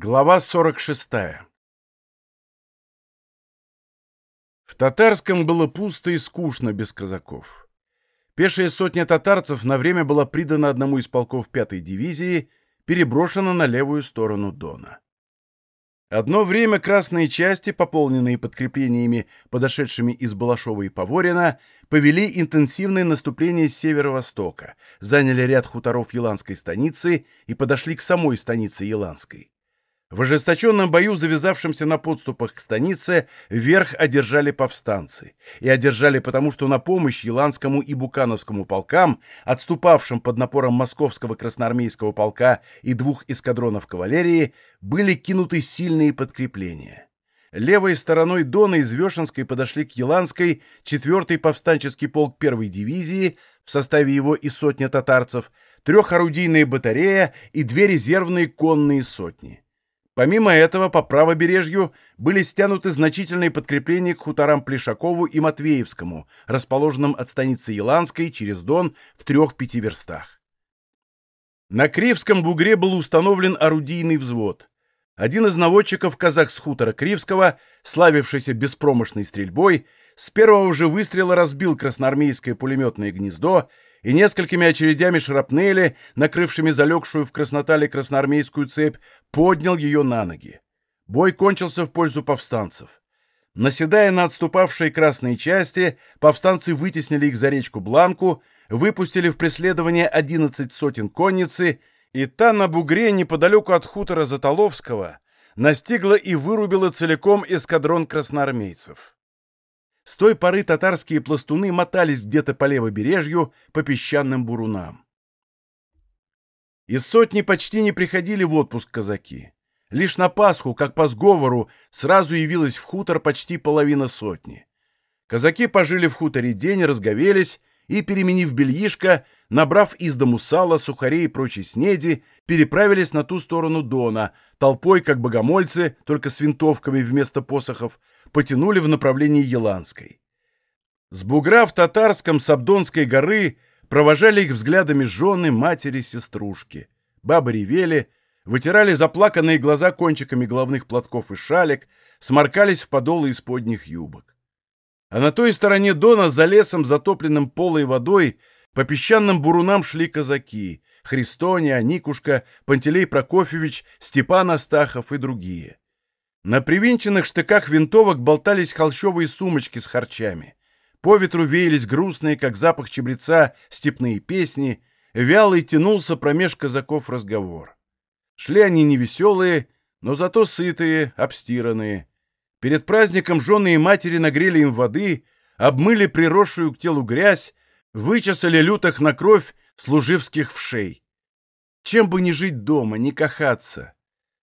Глава 46 В татарском было пусто и скучно без казаков. Пешая сотня татарцев на время была придана одному из полков пятой дивизии, переброшена на левую сторону Дона. Одно время красные части, пополненные подкреплениями, подошедшими из Балашова и Поворина, повели интенсивное наступление с северо-востока, заняли ряд хуторов Еланской станицы и подошли к самой станице Еланской. В ожесточенном бою, завязавшемся на подступах к станице, верх одержали повстанцы. И одержали потому, что на помощь Еланскому и Букановскому полкам, отступавшим под напором Московского красноармейского полка и двух эскадронов кавалерии, были кинуты сильные подкрепления. Левой стороной Дона из Вешенской подошли к Еланской 4-й повстанческий полк первой дивизии, в составе его и сотня татарцев, трехорудийная батарея и две резервные конные сотни. Помимо этого, по правобережью были стянуты значительные подкрепления к хуторам Плешакову и Матвеевскому, расположенным от станицы Еланской через Дон в трех-пяти верстах. На Кривском бугре был установлен орудийный взвод. Один из наводчиков казах с хутора Кривского, славившийся беспромощной стрельбой, с первого же выстрела разбил красноармейское пулеметное гнездо и несколькими очередями шрапнели, накрывшими залегшую в краснотале красноармейскую цепь, поднял ее на ноги. Бой кончился в пользу повстанцев. Наседая на отступавшие красные части, повстанцы вытеснили их за речку Бланку, выпустили в преследование 11 сотен конницы, и та на бугре неподалеку от хутора Затоловского настигла и вырубила целиком эскадрон красноармейцев. С той поры татарские пластуны мотались где-то по левобережью по песчаным бурунам. Из сотни почти не приходили в отпуск казаки. Лишь на Пасху, как по сговору, сразу явилась в хутор почти половина сотни. Казаки пожили в хуторе день, разговелись и, переменив бельишко, набрав из дому сала, сухарей и прочей снеди, переправились на ту сторону Дона, толпой, как богомольцы, только с винтовками вместо посохов, потянули в направлении Еланской. С бугра в Татарском с Абдонской горы провожали их взглядами жены, матери, сеструшки. Бабы ревели, вытирали заплаканные глаза кончиками головных платков и шалек, сморкались в подолы из подних юбок. А на той стороне Дона, за лесом, затопленным полой водой, по песчаным бурунам шли казаки — Христония, Никушка, Пантелей Прокофьевич, Степан Астахов и другие. На привинченных штыках винтовок болтались холщовые сумочки с харчами. По ветру веялись грустные, как запах чебреца, степные песни. Вялый тянулся промеж казаков разговор. Шли они невеселые, но зато сытые, обстиранные. Перед праздником жены и матери нагрели им воды, обмыли приросшую к телу грязь, вычесали лютых на кровь служивских вшей. Чем бы не жить дома, не кахаться.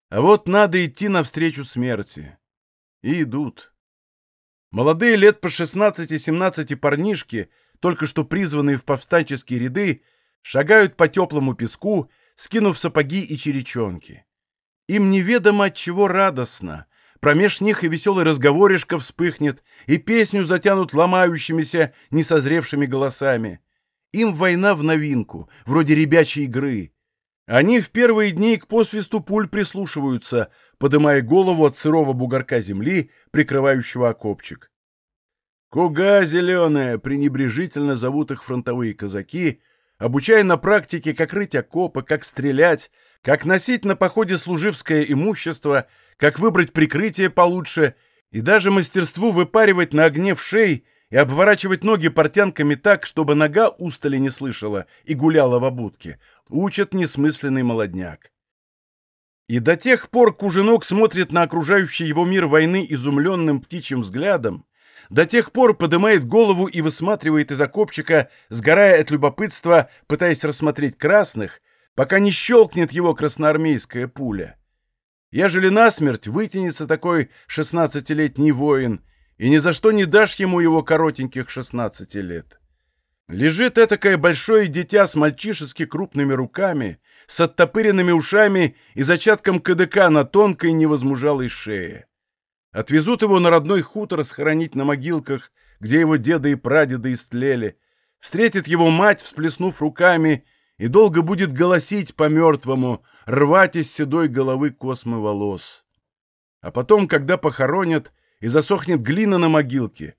А вот надо идти навстречу смерти. И идут. Молодые лет по 16-17 парнишки, только что призванные в повстанческие ряды, шагают по теплому песку, скинув сапоги и черечонки. Им неведомо от чего радостно. Промеж них и веселый разговоришка вспыхнет, и песню затянут ломающимися, несозревшими голосами. Им война в новинку, вроде ребячей игры. Они в первые дни к посвисту пуль прислушиваются, подымая голову от сырого бугорка земли, прикрывающего окопчик. «Куга зеленая!» — пренебрежительно зовут их фронтовые казаки, обучая на практике, как рыть окопы, как стрелять, как носить на походе служивское имущество, как выбрать прикрытие получше и даже мастерству выпаривать на огне в шей и обворачивать ноги портянками так, чтобы нога устали не слышала и гуляла в обутке, учат несмысленный молодняк. И до тех пор Кужинок смотрит на окружающий его мир войны изумленным птичьим взглядом, до тех пор поднимает голову и высматривает из окопчика, сгорая от любопытства, пытаясь рассмотреть красных, пока не щелкнет его красноармейская пуля. Ежели насмерть вытянется такой шестнадцатилетний воин — и ни за что не дашь ему его коротеньких 16 лет. Лежит этакое большое дитя с мальчишески крупными руками, с оттопыренными ушами и зачатком КДК на тонкой невозмужалой шее. Отвезут его на родной хутор схоронить на могилках, где его деды и прадеды истлели. Встретит его мать, всплеснув руками, и долго будет голосить по-мертвому, рвать из седой головы космы волос. А потом, когда похоронят и засохнет глина на могилке,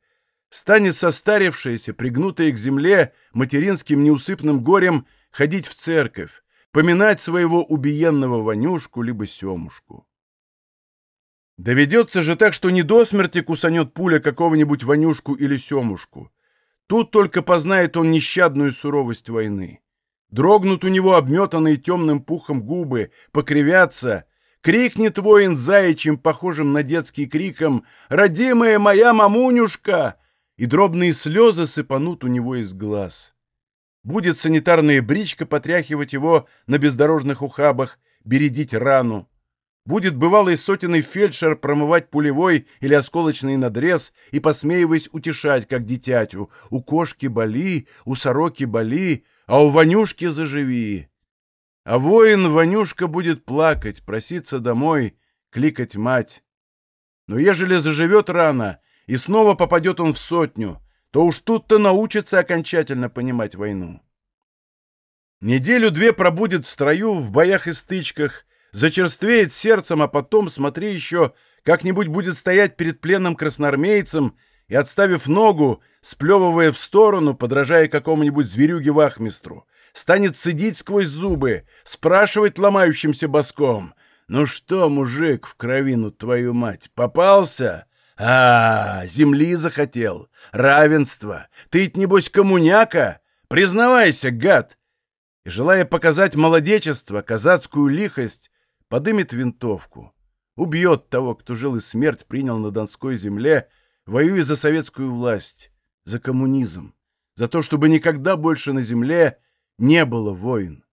станет состарившаяся, пригнутая к земле материнским неусыпным горем ходить в церковь, поминать своего убиенного Ванюшку либо Семушку. Доведется же так, что не до смерти кусанет пуля какого-нибудь Ванюшку или Семушку. Тут только познает он нещадную суровость войны. Дрогнут у него обметанные темным пухом губы, покривятся, крикнет воин заячьим, похожим на детский криком «Родимая моя мамунюшка!» и дробные слезы сыпанут у него из глаз. Будет санитарная бричка потряхивать его на бездорожных ухабах, бередить рану. Будет бывалый сотенный фельдшер промывать пулевой или осколочный надрез и, посмеиваясь, утешать, как дитятю. У кошки боли, у сороки боли, а у Ванюшки заживи. А воин Ванюшка будет плакать, проситься домой, кликать мать. Но ежели заживет рано, и снова попадет он в сотню, то уж тут-то научится окончательно понимать войну. Неделю-две пробудет в строю, в боях и стычках, зачерствеет сердцем, а потом, смотри еще, как-нибудь будет стоять перед пленным красноармейцем и, отставив ногу, сплевывая в сторону, подражая какому-нибудь зверюге-вахмистру, станет цедить сквозь зубы, спрашивать ломающимся боском. «Ну что, мужик, в кровину твою мать, попался?» «А, земли захотел, равенство. Ты ведь, небось, коммуняка? Признавайся, гад!» И, желая показать молодечество, казацкую лихость, подымет винтовку, убьет того, кто жил и смерть принял на Донской земле, воюя за советскую власть, за коммунизм, за то, чтобы никогда больше на земле не было войн.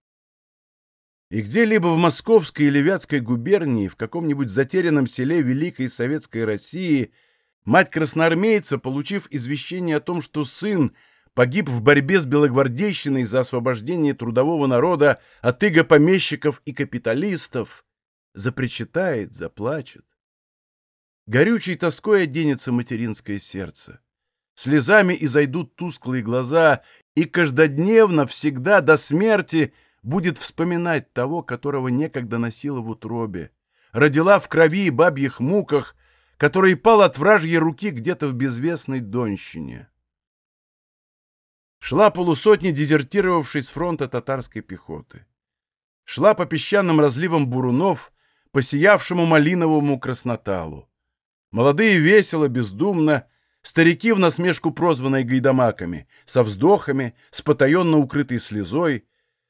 И где-либо в Московской или Вятской губернии, в каком-нибудь затерянном селе Великой Советской России, мать красноармейца, получив извещение о том, что сын погиб в борьбе с белогвардейщиной за освобождение трудового народа от иго помещиков и капиталистов, запричитает, заплачет. Горючей тоской оденется материнское сердце. Слезами изойдут тусклые глаза, и каждодневно, всегда до смерти будет вспоминать того, которого некогда носила в утробе, родила в крови и бабьих муках, который пал от вражьей руки где-то в безвестной Донщине. Шла полусотня дезертировавшей с фронта татарской пехоты. Шла по песчаным разливам бурунов, по сиявшему малиновому красноталу. Молодые весело, бездумно, старики в насмешку прозванные гайдамаками, со вздохами, с потаенно укрытой слезой.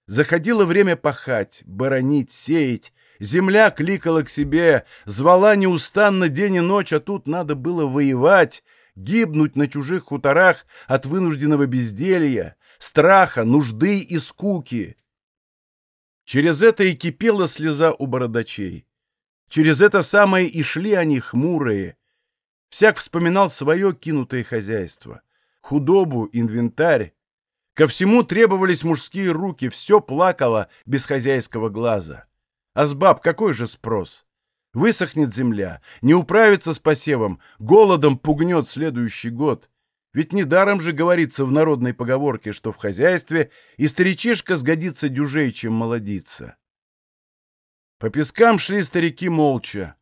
Заходило время пахать, боронить, сеять, земля кликала к себе, звала неустанно день и ночь, а тут надо было воевать, гибнуть на чужих хуторах от вынужденного безделья, страха, нужды и скуки. Через это и кипела слеза у бородачей. Через это самое и шли они хмурые, Всяк вспоминал свое кинутое хозяйство. Худобу, инвентарь. Ко всему требовались мужские руки, все плакало без хозяйского глаза. А с баб какой же спрос? Высохнет земля, не управится с посевом, голодом пугнет следующий год. Ведь недаром же говорится в народной поговорке, что в хозяйстве и старичишка сгодится дюжей, чем молодиться. По пескам шли старики молча.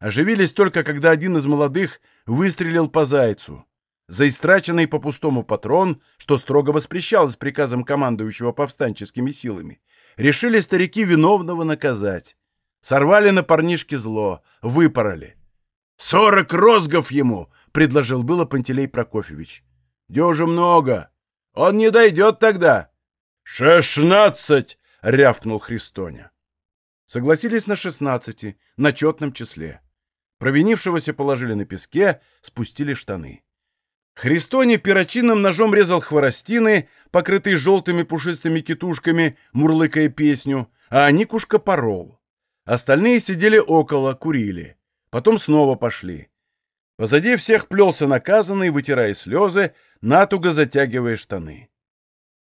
Оживились только, когда один из молодых выстрелил по зайцу. За истраченный по пустому патрон, что строго воспрещалось приказом командующего повстанческими силами, решили старики виновного наказать. Сорвали на парнишке зло, выпороли. «Сорок розгов ему!» — предложил было Пантелей Прокофьевич. «Дюже много. Он не дойдет тогда». «Шестнадцать!» — рявкнул Христоня. Согласились на шестнадцати, на четном числе. Провинившегося положили на песке, спустили штаны. Христони перочинным ножом резал хворостины, покрытые желтыми пушистыми китушками, мурлыкая песню, а Никушка порол. Остальные сидели около, курили. Потом снова пошли. Позади всех плелся наказанный, вытирая слезы, натуго затягивая штаны.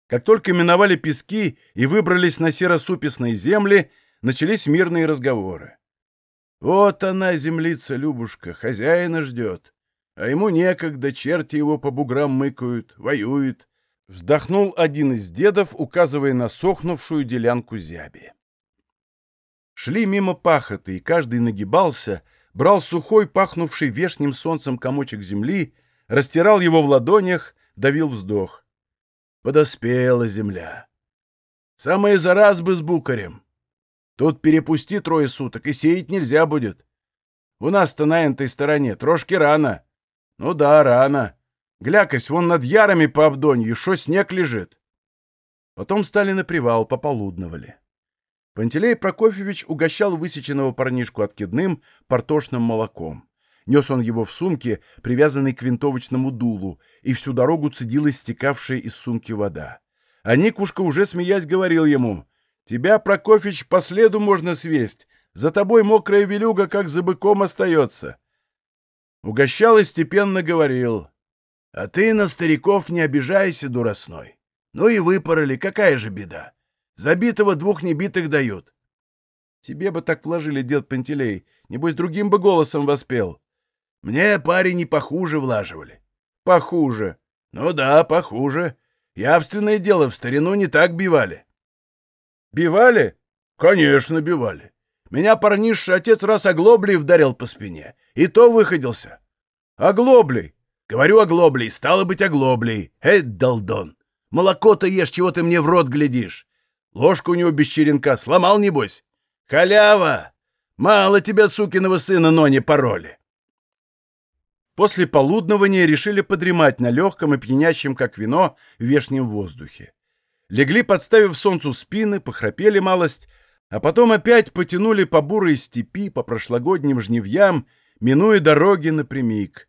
Как только миновали пески и выбрались на серо-супесные земли, начались мирные разговоры. Вот она, землица Любушка, хозяина ждет. А ему некогда, черти его по буграм мыкают, воюет. Вздохнул один из дедов, указывая на сохнувшую делянку зяби. Шли мимо пахоты, и каждый нагибался, брал сухой, пахнувший вешним солнцем комочек земли, растирал его в ладонях, давил вздох. Подоспела земля. Самое зараз бы с букарем. Тут перепусти трое суток, и сеять нельзя будет. У нас-то на этой стороне трошки рано. Ну да, рано. Глякось, вон над ярами по обдонью, шо снег лежит. Потом стали на привал, пополудновали. Пантелей Прокофьевич угощал высеченного парнишку откидным портошным молоком. Нес он его в сумке, привязанной к винтовочному дулу, и всю дорогу цедила стекавшая из сумки вода. А Никушка уже, смеясь, говорил ему, «Тебя, Прокофьевич, по следу можно свесть. За тобой мокрая велюга, как за быком, остается». Угощал и степенно говорил, «А ты на стариков не обижайся, дуросной. Ну и выпороли, какая же беда. Забитого двух небитых дают. Тебе бы так вложили, дед Пантелей. Небось, другим бы голосом воспел. Мне парень не похуже влаживали. Похуже. Ну да, похуже. Явственное дело, в старину не так бивали. Бивали? Конечно, бивали. Меня парнишка отец раз оглоблей вдарил по спине. И то выходился. Оглоблей. Говорю оглоблей, стало быть оглоблей. Эй, долдон. Молоко-то ешь, чего ты мне в рот глядишь. Ложку у него без черенка. Сломал, небось? Халява! Мало тебя, сукиного сына, но не пароли. После полуднования решили подремать на легком и пьянящем, как вино, вешнем воздухе. Легли, подставив солнцу спины, похрапели малость, а потом опять потянули по бурой степи, по прошлогодним жневьям, минуя дороги напрямик.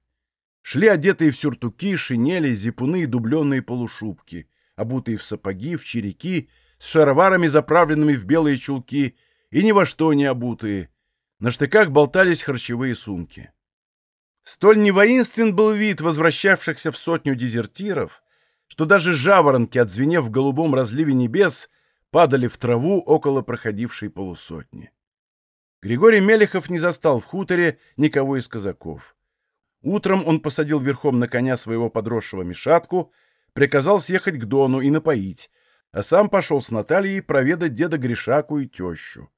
Шли одетые в сюртуки, шинели, зипуны и дубленные полушубки, обутые в сапоги, в череки, с шароварами, заправленными в белые чулки, и ни во что не обутые. На штыках болтались харчевые сумки. Столь невоинствен был вид возвращавшихся в сотню дезертиров, что даже жаворонки, отзвенев в голубом разливе небес, падали в траву около проходившей полусотни. Григорий Мелехов не застал в хуторе никого из казаков. Утром он посадил верхом на коня своего подросшего Мишатку, приказал съехать к Дону и напоить, а сам пошел с Натальей проведать деда Гришаку и тещу.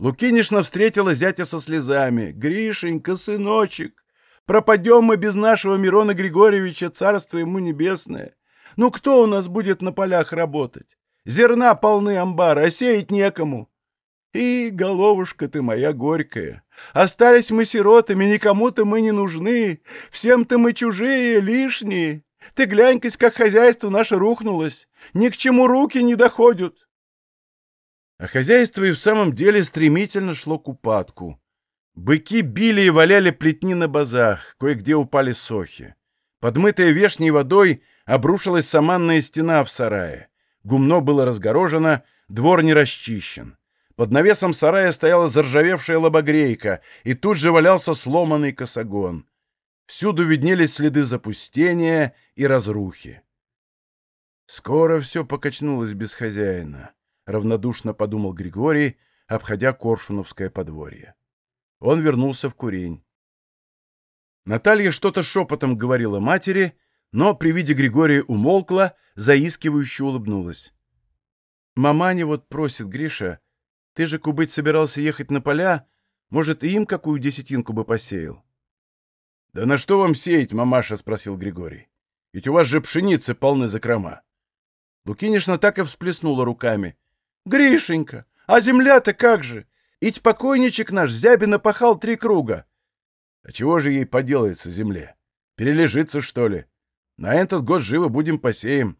Лукинишна встретила зятя со слезами. «Гришенька, сыночек, пропадем мы без нашего Мирона Григорьевича, царство ему небесное. Ну кто у нас будет на полях работать? Зерна полны амбара, а сеять некому. И, головушка ты моя горькая, остались мы сиротами, никому-то мы не нужны, всем-то мы чужие, лишние. Ты глянь-кась, как хозяйство наше рухнулось. Ни к чему руки не доходят. А хозяйство и в самом деле стремительно шло к упадку. Быки били и валяли плетни на базах, кое-где упали сохи. Подмытая вешней водой обрушилась саманная стена в сарае. Гумно было разгорожено, двор не расчищен. Под навесом сарая стояла заржавевшая лобогрейка, и тут же валялся сломанный косогон. Всюду виднелись следы запустения и разрухи. Скоро все покачнулось без хозяина, равнодушно подумал Григорий, обходя Коршуновское подворье. Он вернулся в курень. Наталья что-то шепотом говорила матери, но при виде Григория умолкла, заискивающе улыбнулась. «Маманя вот просит, Гриша, ты же, кубыть, собирался ехать на поля, может, и им какую десятинку бы посеял?» «Да на что вам сеять, мамаша?» — спросил Григорий. «Ведь у вас же пшеницы полны закрома». Лукинишна так и всплеснула руками. «Гришенька, а земля-то как же? Ить покойничек наш Зябина пахал три круга». «А чего же ей поделается земле? Перележится, что ли? На этот год живо будем посеем».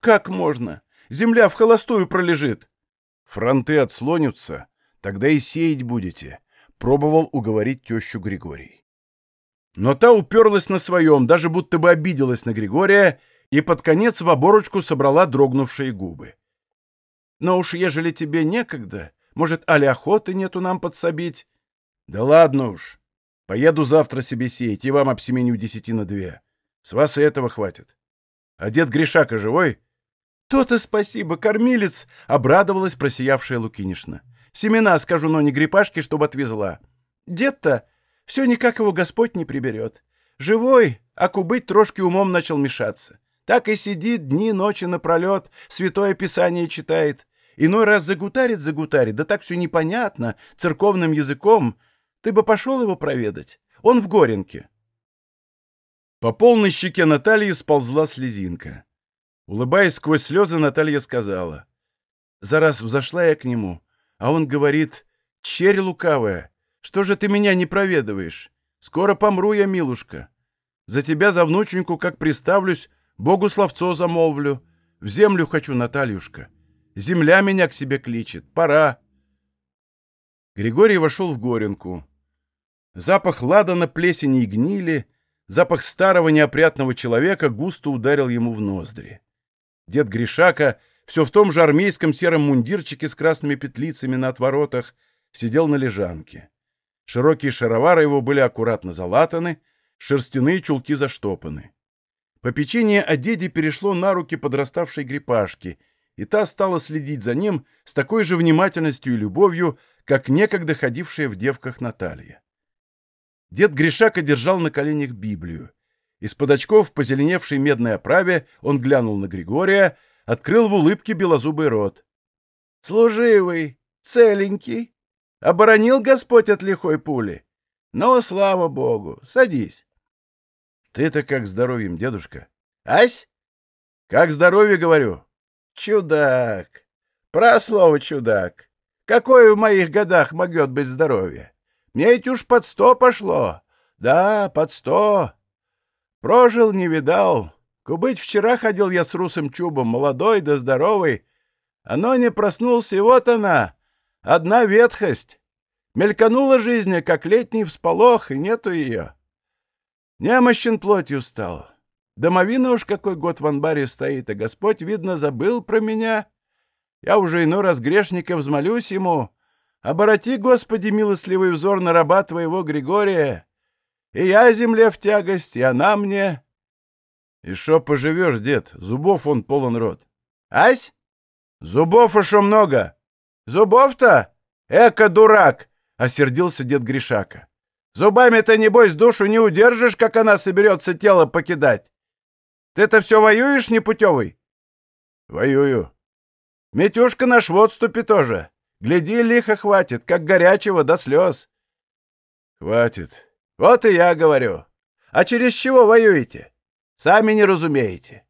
«Как можно? Земля в холостую пролежит». «Фронты отслонятся, тогда и сеять будете», — пробовал уговорить тещу Григорий. Но та уперлась на своем, даже будто бы обиделась на Григория, и под конец в оборочку собрала дрогнувшие губы. «Но уж ежели тебе некогда, может, али охоты нету нам подсобить?» «Да ладно уж. Поеду завтра себе сеять, и вам обсеменю десятина две. С вас и этого хватит. А дед Гришака живой?» «То-то спасибо, кормилец!» — обрадовалась просиявшая Лукинишна. «Семена, скажу, но не грипашки, чтобы отвезла. Дед-то все никак его Господь не приберет. Живой, а кубыть трошки умом начал мешаться. Так и сидит дни, ночи напролет, святое писание читает. Иной раз загутарит-загутарит, да так все непонятно, церковным языком. Ты бы пошел его проведать? Он в Горенке. По полной щеке Натальи сползла слезинка. Улыбаясь сквозь слезы, Наталья сказала. За раз взошла я к нему, а он говорит, «Черь лукавая, что же ты меня не проведываешь? Скоро помру я, милушка. За тебя, за внученьку, как приставлюсь, Богу словцо замолвлю. В землю хочу, Натальюшка. Земля меня к себе кличет. Пора. Григорий вошел в горенку. Запах ладана, плесени и гнили, запах старого неопрятного человека густо ударил ему в ноздри. Дед Гришака, все в том же армейском сером мундирчике с красными петлицами на отворотах, сидел на лежанке. Широкие шаровары его были аккуратно залатаны, шерстяные чулки заштопаны. Попечение о деде перешло на руки подраставшей грипашки, и та стала следить за ним с такой же внимательностью и любовью, как некогда ходившая в девках Наталья. Дед Гришака держал на коленях Библию. Из-под очков, позеленевшей медной оправе, он глянул на Григория, открыл в улыбке белозубый рот. «Служивый, целенький, оборонил Господь от лихой пули. Но, слава Богу, садись». «Ты-то как здоровьем, дедушка?» «Ась?» «Как здоровье, говорю?» «Чудак! Про слово чудак! Какое в моих годах могет быть здоровье? Мне ведь уж под сто пошло. Да, под сто. Прожил, не видал. Кубыть вчера ходил я с русым чубом, молодой да здоровый. Оно не проснулся, и вот она, одна ветхость. Мельканула жизнь, как летний всполох, и нету ее. Немощен плотью стал. Домовина уж какой год в анбаре стоит, а Господь, видно, забыл про меня. Я уже иной раз грешника взмолюсь ему. Обороти, Господи, милостливый взор на раба твоего Григория. И я земле в тягость, и она мне. И шо поживешь, дед, зубов он полон рот. Ась? Зубов уж много. Зубов-то? Эка дурак! — осердился дед Гришака. Зубами-то, небось, душу не удержишь, как она соберется тело покидать. Ты-то все воюешь, непутевый? Воюю. Метюшка наш в отступе тоже. Гляди, лихо хватит, как горячего до слез. Хватит. Вот и я говорю. А через чего воюете? Сами не разумеете.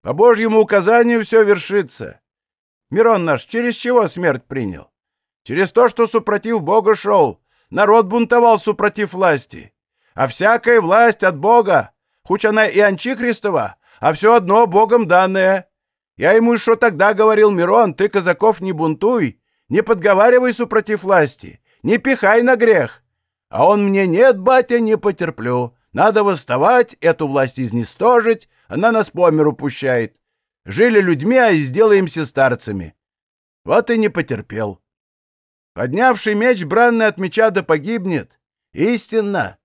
По божьему указанию все вершится. Мирон наш через чего смерть принял? Через то, что супротив Бога шел. Народ бунтовал супротив власти. А всякая власть от Бога, хоть она и анчихристова, а все одно Богом данное. Я ему еще тогда говорил, Мирон, ты, казаков, не бунтуй, не подговаривай супротив власти, не пихай на грех. А он мне, нет, батя, не потерплю. Надо восставать, эту власть изнестожить, она нас по миру пущает. Жили людьми, а сделаемся старцами. Вот и не потерпел. Поднявший меч бранный от меча да погибнет. Истинно.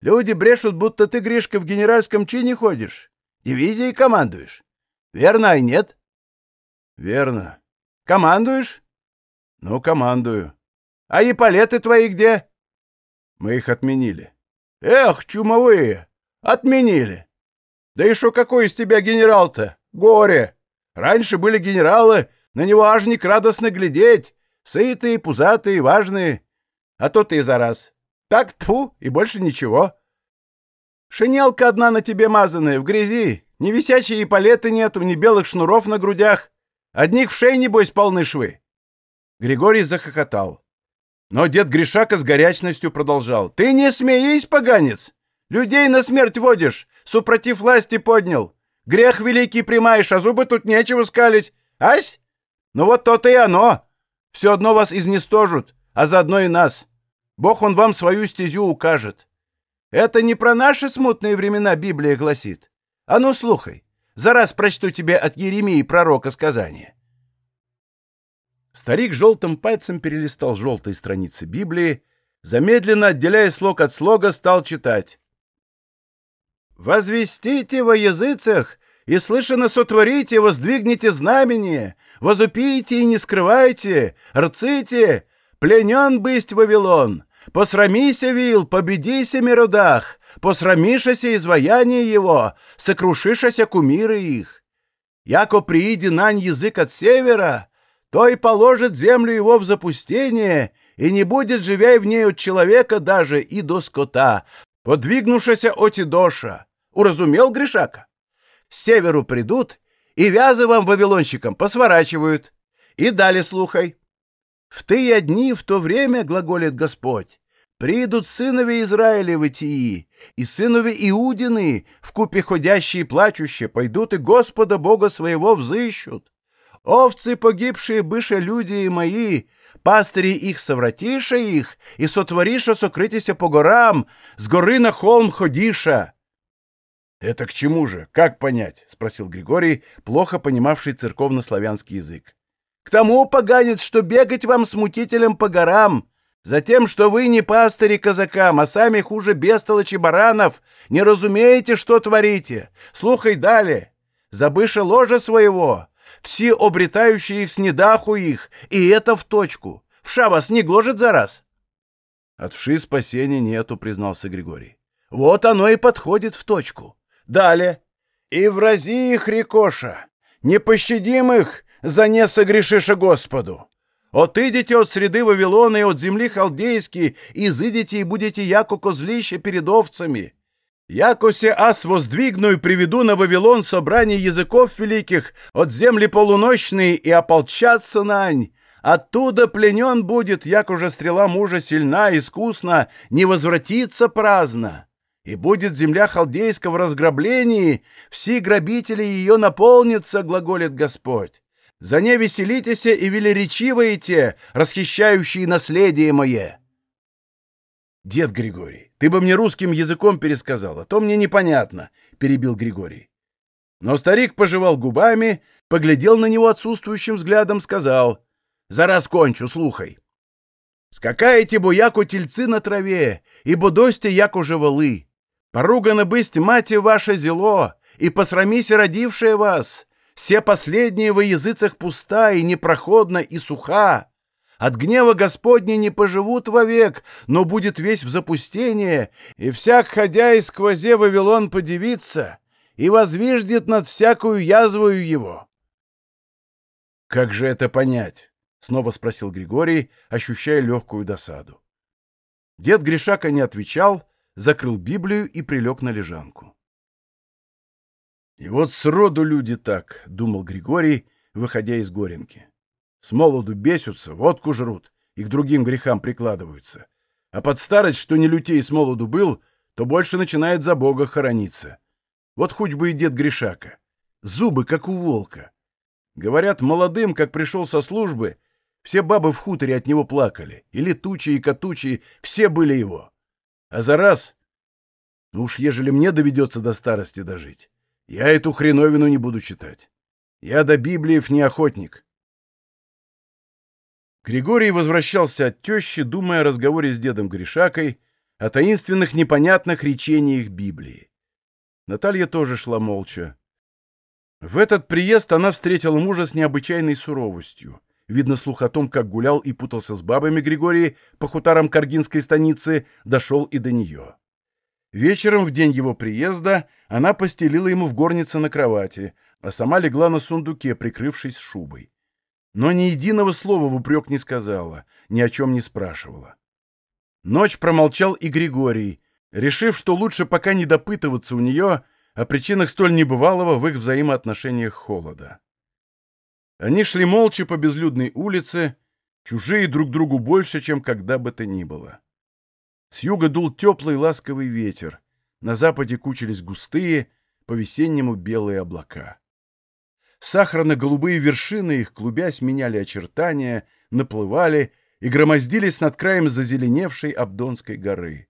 Люди брешут, будто ты, Гришка, в генеральском чине ходишь. Дивизией командуешь? Верно, и нет? Верно. Командуешь? Ну, командую. А эполеты твои где? Мы их отменили. Эх, чумовые! Отменили! Да шо какой из тебя генерал-то? Горе! Раньше были генералы, на него ажник радостно глядеть, сытые, пузатые, важные. А то ты за раз. Так, тфу, и больше ничего. Шинелка одна на тебе мазаная, в грязи. Ни висячей палеты нету, ни белых шнуров на грудях. Одних в шее, небось, полны швы. Григорий захохотал. Но дед Гришака с горячностью продолжал. «Ты не смеись, поганец! Людей на смерть водишь, супротив власти поднял. Грех великий примаешь, а зубы тут нечего скалить. Ась? Ну вот то-то и оно. Все одно вас изнестожут, а заодно и нас. Бог он вам свою стезю укажет. Это не про наши смутные времена Библия гласит. А ну, слухай, за раз прочту тебе от Еремии пророка сказание. Старик желтым пальцем перелистал желтые страницы Библии, замедленно, отделяя слог от слога, стал читать. «Возвестите во языцах, и слышно сотворите, воздвигните знамение, возупите и не скрывайте, рците, пленен бысть Вавилон, Посрамися, вил, победися, миродах, посрамишася изваяние его, сокрушишася кумиры их. Яко прииди нань язык от севера, то и положит землю его в запустение, и не будет живя в ней от человека даже и до скота, подвигнувшися оти доша. Уразумел Гришака? С северу придут, и вязы вам вавилонщикам посворачивают. И далее слухай. В тые дни, в то время, глаголит Господь, придут сынови Израилевы тии, и сынови Иудины, в купе ходящие и плачущие, пойдут и Господа Бога своего взыщут. Овцы, погибшие быше люди мои, пастыри их совратиша их, и сотвориша сокрытися по горам, с горы на холм ходиша. «Это к чему же? Как понять?» — спросил Григорий, плохо понимавший церковно-славянский язык. «К тому, поганец, что бегать вам смутителем по горам, затем, что вы не пастыри казакам, а сами хуже бестолочи баранов, не разумеете, что творите. Слухай далее. Забыша ложа своего, все обретающие их снедаху их, и это в точку. Вша вас не гложет за раз?» «От вши спасения нету», — признался Григорий. «Вот оно и подходит в точку». Далее. «И врази их, Рикоша, не пощадим их, за не согрешиша Господу. Отыдите от среды Вавилона и от земли халдейски, изыдите и будете яко козлище перед овцами. Якосе ас воздвигну и приведу на Вавилон собрание языков великих от земли полуночной и ополчаться нань. Оттуда пленен будет, як уже стрела мужа сильна, искусна, не возвратится праздно. И будет земля халдейского в разграблении, все грабители ее наполнятся, глаголит Господь. За не веселитесь и велеречиваете, расхищающие наследие мое. Дед Григорий, ты бы мне русским языком пересказал, а то мне непонятно, перебил Григорий. Но старик пожевал губами, поглядел на него отсутствующим взглядом, сказал, «Зараз кончу, слухай. Скакаете, бо яко тельцы на траве, и бодосте, яко же волы. Поругано бысть мати ваше зело, и посрамись родившая вас. Все последние во языцах пуста и непроходна и суха. От гнева Господня не поживут вовек, но будет весь в запустение, и всяк, ходя из сквозе Вавилон подивится, и возвиждет над всякую язвою его. «Как же это понять?» — снова спросил Григорий, ощущая легкую досаду. Дед Гришака не отвечал, закрыл Библию и прилег на лежанку. «И вот сроду люди так», — думал Григорий, выходя из Горенки. «С молоду бесятся, водку жрут и к другим грехам прикладываются. А под старость, что не лютей с молоду был, то больше начинает за Бога хорониться. Вот хоть бы и дед Гришака. Зубы, как у волка. Говорят, молодым, как пришел со службы, все бабы в хуторе от него плакали, и летучие, и катучие, все были его. А за раз... Ну уж ежели мне доведется до старости дожить, я эту хреновину не буду читать. Я до Библиев не охотник. Григорий возвращался от тещи, думая о разговоре с дедом Гришакой, о таинственных непонятных речениях Библии. Наталья тоже шла молча. В этот приезд она встретила мужа с необычайной суровостью. Видно, слух о том, как гулял и путался с бабами Григорий по хутарам Каргинской станицы, дошел и до нее. Вечером, в день его приезда, она постелила ему в горнице на кровати, а сама легла на сундуке, прикрывшись шубой. Но ни единого слова в упрек не сказала, ни о чем не спрашивала. Ночь промолчал и Григорий, решив, что лучше пока не допытываться у нее о причинах столь небывалого в их взаимоотношениях холода. Они шли молча по безлюдной улице, чужие друг другу больше, чем когда бы то ни было. С юга дул теплый ласковый ветер, на западе кучились густые, по-весеннему белые облака. Сахарно-голубые вершины их, клубясь, меняли очертания, наплывали и громоздились над краем зазеленевшей Абдонской горы.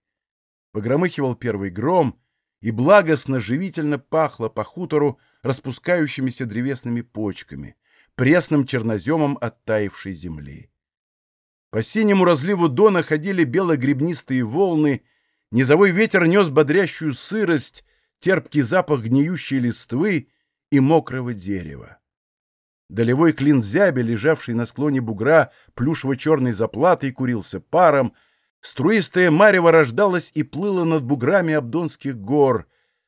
Погромыхивал первый гром, и благостно живительно пахло по хутору распускающимися древесными почками, пресным черноземом оттаившей земли. По синему разливу Дона ходили бело-гребнистые волны, низовой ветер нес бодрящую сырость, терпкий запах гниющей листвы и мокрого дерева. Долевой клин зяби, лежавший на склоне бугра плюшево-черной заплатой, курился паром, Струистая марево рождалась и плыла над буграми Абдонских гор.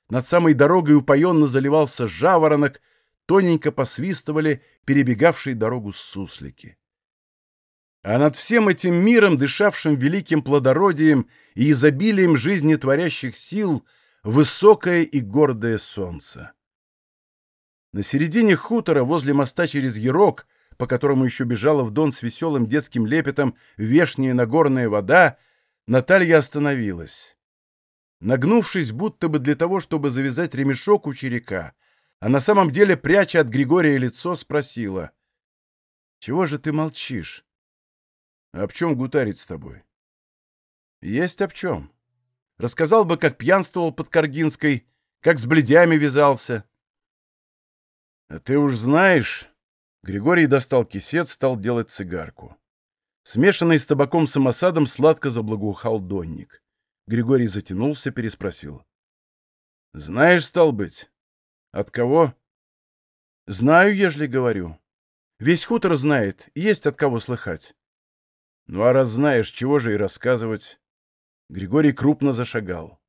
Над самой дорогой упоенно заливался жаворонок, тоненько посвистывали перебегавшие дорогу суслики. А над всем этим миром, дышавшим великим плодородием и изобилием жизни творящих сил, высокое и гордое солнце. На середине хутора, возле моста через Ярок, по которому еще бежала в дон с веселым детским лепетом вешняя нагорная вода, Наталья остановилась. Нагнувшись, будто бы для того, чтобы завязать ремешок у черека, а на самом деле, пряча от Григория лицо, спросила. — Чего же ты молчишь? — Об чем гутарить с тобой? — Есть об чем. Рассказал бы, как пьянствовал под Каргинской, как с бледями вязался. — Ты уж знаешь... Григорий достал кисет, стал делать цигарку. Смешанный с табаком самосадом сладко заблагоухал донник. Григорий затянулся, переспросил. — Знаешь, стал быть? От кого? — Знаю, ежели говорю. Весь хутор знает, есть от кого слыхать. — Ну а раз знаешь, чего же и рассказывать? Григорий крупно зашагал.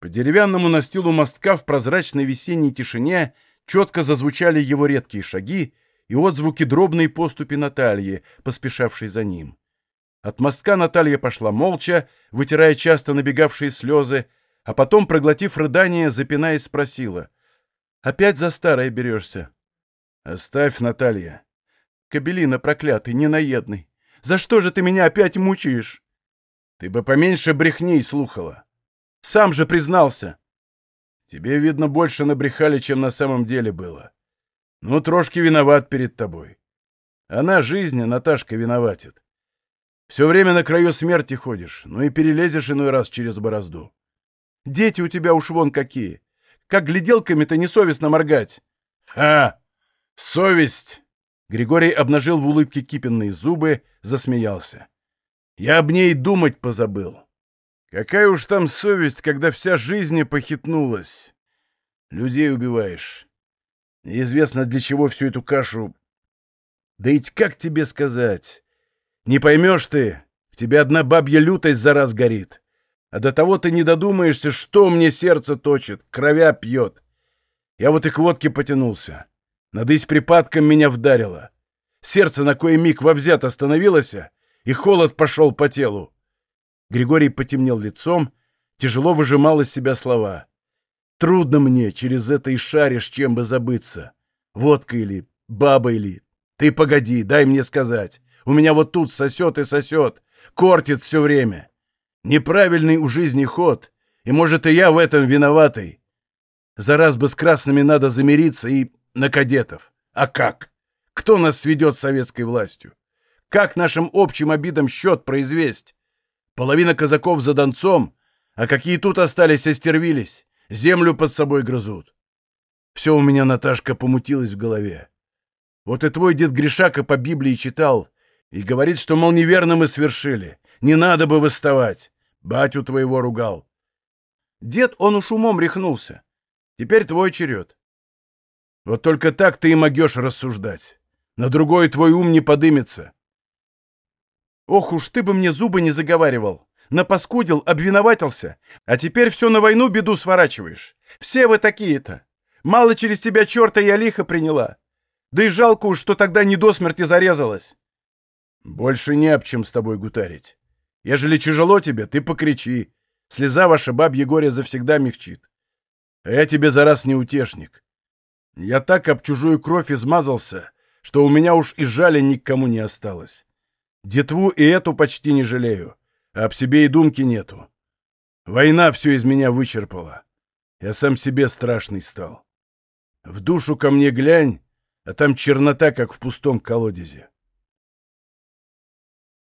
По деревянному настилу мостка в прозрачной весенней тишине четко зазвучали его редкие шаги и отзвуки дробной поступи Натальи, поспешавшей за ним. От мостка Наталья пошла молча, вытирая часто набегавшие слезы, а потом, проглотив рыдание, запинаясь, спросила. «Опять за старое берешься?» «Оставь, Наталья». «Кобелина проклятый, ненаедный. За что же ты меня опять мучаешь?» «Ты бы поменьше брехней слухала. Сам же признался». «Тебе, видно, больше набрехали, чем на самом деле было. Ну, трошки виноват перед тобой. Она жизни, Наташка, виноватит. Все время на краю смерти ходишь, ну и перелезешь иной раз через борозду. Дети у тебя уж вон какие. Как гляделками-то несовестно моргать. Ха! Совесть! Григорий обнажил в улыбке кипенные зубы, засмеялся. Я об ней думать позабыл. Какая уж там совесть, когда вся жизнь похитнулась. Людей убиваешь. Неизвестно, для чего всю эту кашу... Да ведь как тебе сказать? Не поймешь ты, в тебе одна бабья лютость за раз горит. А до того ты не додумаешься, что мне сердце точит, кровя пьет. Я вот и к водке потянулся. Надысь припадком меня вдарило. Сердце на кое миг вовзят остановилось, и холод пошел по телу. Григорий потемнел лицом, тяжело выжимал из себя слова. Трудно мне через это и шаришь, чем бы забыться. Водка или баба или... Ты погоди, дай мне сказать. У меня вот тут сосет и сосет, кортит все время. Неправильный у жизни ход, и, может, и я в этом виноватый. За раз бы с красными надо замириться и на кадетов. А как? Кто нас сведет с советской властью? Как нашим общим обидам счет произвесть? Половина казаков за Донцом, а какие тут остались, остервились, землю под собой грызут. Все у меня, Наташка, помутилось в голове. Вот и твой дед Гришака по Библии читал — и говорит, что, мол, неверно мы свершили. Не надо бы восставать. Батю твоего ругал. Дед, он уж умом рехнулся. Теперь твой черед. Вот только так ты и могешь рассуждать. На другой твой ум не подымется. Ох уж ты бы мне зубы не заговаривал. Напаскудил, обвиноватился. А теперь все на войну беду сворачиваешь. Все вы такие-то. Мало через тебя черта я лихо приняла. Да и жалко уж, что тогда не до смерти зарезалась. «Больше не об чем с тобой гутарить. Ежели тяжело тебе, ты покричи. Слеза ваша бабье горе завсегда мягчит. А я тебе за раз не утешник. Я так об чужую кровь измазался, что у меня уж и жали никому не осталось. Детву и эту почти не жалею, а об себе и думки нету. Война все из меня вычерпала. Я сам себе страшный стал. В душу ко мне глянь, а там чернота, как в пустом колодезе.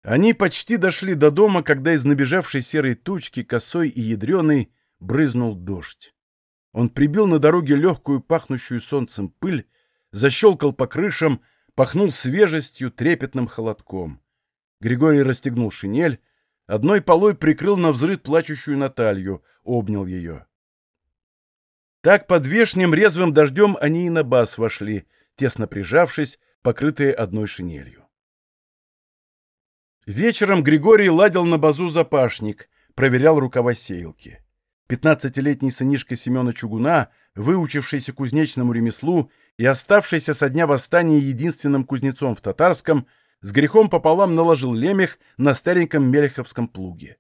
Они почти дошли до дома, когда из набежавшей серой тучки, косой и ядреной, брызнул дождь. Он прибил на дороге легкую, пахнущую солнцем пыль, защелкал по крышам, пахнул свежестью, трепетным холодком. Григорий расстегнул шинель, одной полой прикрыл на взрыв плачущую Наталью, обнял ее. Так под вешним резвым дождем они и на бас вошли, тесно прижавшись, покрытые одной шинелью. Вечером Григорий ладил на базу запашник, проверял рукава сеялки. Пятнадцатилетний сынишка Семена Чугуна, выучившийся кузнечному ремеслу и оставшийся со дня восстания единственным кузнецом в Татарском, с грехом пополам наложил лемех на стареньком мелеховском плуге.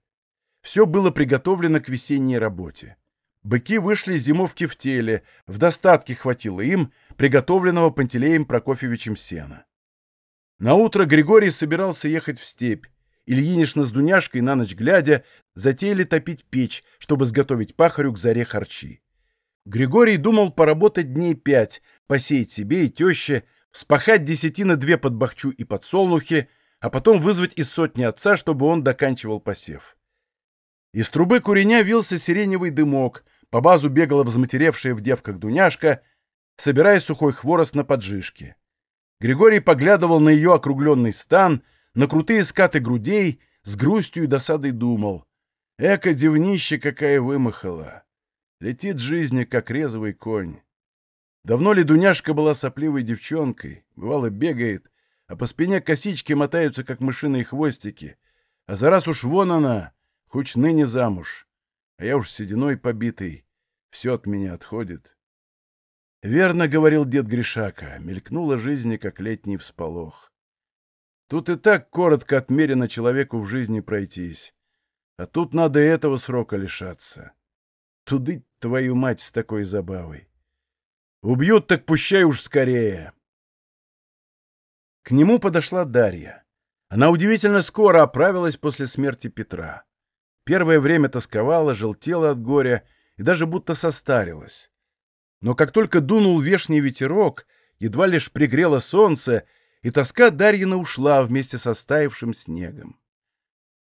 Все было приготовлено к весенней работе. Быки вышли зимовки в теле, в достатке хватило им, приготовленного Пантелеем Прокофьевичем сена. Наутро Григорий собирался ехать в степь. Ильинишна с Дуняшкой на ночь глядя затеяли топить печь, чтобы сготовить пахарю к заре харчи. Григорий думал поработать дней пять, посеять себе и теще, спахать десятина две под бахчу и подсолнухи, а потом вызвать из сотни отца, чтобы он доканчивал посев. Из трубы куреня вился сиреневый дымок, по базу бегала взматеревшая в девках Дуняшка, собирая сухой хворост на поджижке. Григорий поглядывал на ее округленный стан, на крутые скаты грудей, с грустью и досадой думал. Эка девнище какая вымахала! Летит жизнь, как резвый конь. Давно ли Дуняшка была сопливой девчонкой, бывало бегает, а по спине косички мотаются, как мышиные хвостики. А за раз уж вон она, хоть ныне замуж. А я уж сединой побитый, все от меня отходит. Верно говорил дед Гришака, мелькнула жизнь, как летний всполох. Тут и так коротко отмерено человеку в жизни пройтись. А тут надо этого срока лишаться. Туды твою мать с такой забавой. Убьют, так пущай уж скорее. К нему подошла Дарья. Она удивительно скоро оправилась после смерти Петра. Первое время тосковала, желтела от горя и даже будто состарилась. Но как только дунул вешний ветерок, едва лишь пригрело солнце, и тоска Дарьина ушла вместе со стаившим снегом.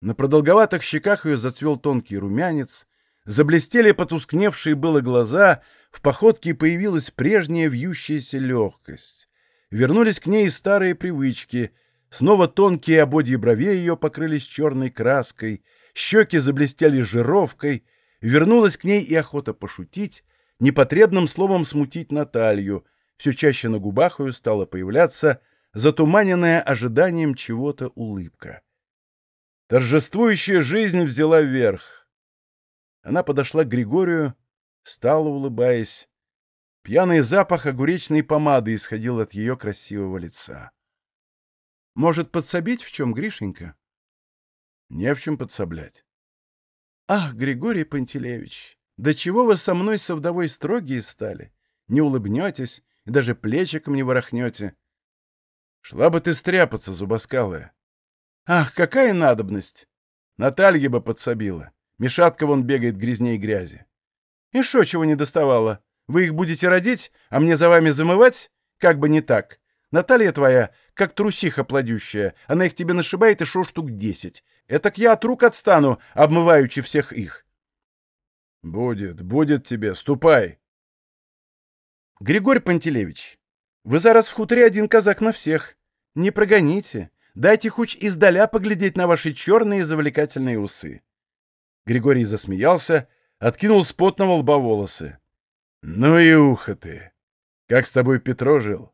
На продолговатых щеках ее зацвел тонкий румянец, заблестели потускневшие было глаза, в походке появилась прежняя вьющаяся легкость. Вернулись к ней старые привычки, снова тонкие ободья бровей ее покрылись черной краской, щеки заблестели жировкой, вернулась к ней и охота пошутить, непотребным словом смутить Наталью, все чаще на губах ее стала появляться затуманенная ожиданием чего-то улыбка. Торжествующая жизнь взяла верх. Она подошла к Григорию, стала, улыбаясь. Пьяный запах огуречной помады исходил от ее красивого лица. «Может, подсобить в чем, Гришенька?» «Не в чем подсоблять». «Ах, Григорий Пантелеевич, да чего вы со мной со вдовой строгие стали? Не улыбнетесь и даже плечиком не ворохнете. Шла бы ты стряпаться, зубоскалая. Ах, какая надобность! Наталья бы подсобила. Мешатка вон бегает грязней грязи. И шо чего не доставало? Вы их будете родить, а мне за вами замывать? Как бы не так. Наталья твоя, как трусиха плодющая, она их тебе нашибает и шо штук десять. Этак я от рук отстану, обмываючи всех их. Будет, будет тебе, ступай. Григорий Пантелеевич, вы зараз в хуторе один казак на всех. Не прогоните, дайте хоть издаля поглядеть на ваши черные завлекательные усы. Григорий засмеялся, откинул с потного лба волосы. Ну и ухо ты! Как с тобой Петро жил?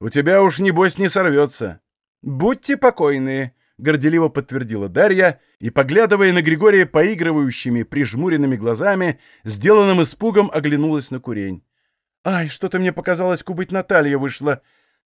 У тебя уж, небось, не сорвется. Будьте покойны, — горделиво подтвердила Дарья и, поглядывая на Григория поигрывающими, прижмуренными глазами, сделанным испугом оглянулась на курень. «Ай, что-то мне показалось, кубыть Наталья вышла.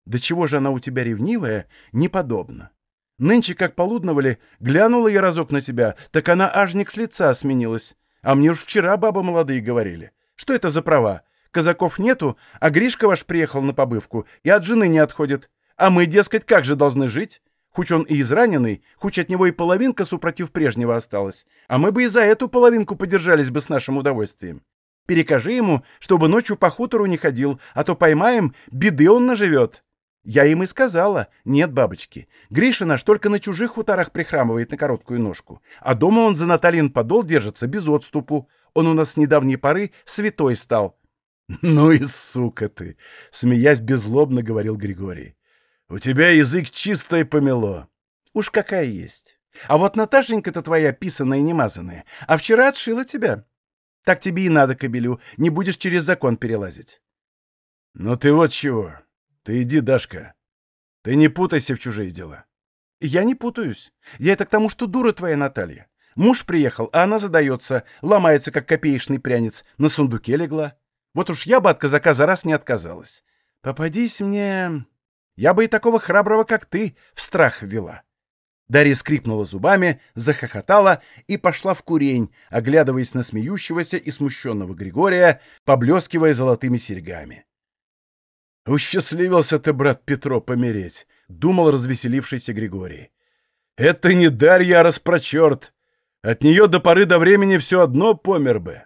Да чего же она у тебя ревнивая? Неподобно. Нынче, как полудновали, глянула я разок на тебя, так она ажник с лица сменилась. А мне уж вчера бабы молодые говорили. Что это за права? Казаков нету, а Гришка ваш приехал на побывку и от жены не отходит. А мы, дескать, как же должны жить? Хуч он и израненный, хуч от него и половинка супротив прежнего осталась, а мы бы и за эту половинку подержались бы с нашим удовольствием. Перекажи ему, чтобы ночью по хутору не ходил, а то поймаем, беды он наживет. Я им и сказала, нет, бабочки, Гриша наш только на чужих хуторах прихрамывает на короткую ножку, а дома он за Натальин подол держится без отступу. Он у нас с недавней поры святой стал. — Ну и сука ты! — смеясь беззлобно говорил Григорий. У тебя язык чистое помело. Уж какая есть. А вот Наташенька-то твоя писаная и немазанная, а вчера отшила тебя. Так тебе и надо, кобелю, не будешь через закон перелазить. Ну ты вот чего. Ты иди, Дашка. Ты не путайся в чужие дела. Я не путаюсь. Я это к тому, что дура твоя Наталья. Муж приехал, а она задается, ломается, как копеечный прянец, на сундуке легла. Вот уж я бы от казака за раз не отказалась. Попадись мне... Я бы и такого храброго, как ты, в страх ввела. Дарья скрипнула зубами, захохотала и пошла в курень, оглядываясь на смеющегося и смущенного Григория, поблескивая золотыми серьгами. «Усчастливился ты, брат Петро, помереть», — думал развеселившийся Григорий. «Это не Дарья, а распрочерт. От нее до поры до времени все одно помер бы».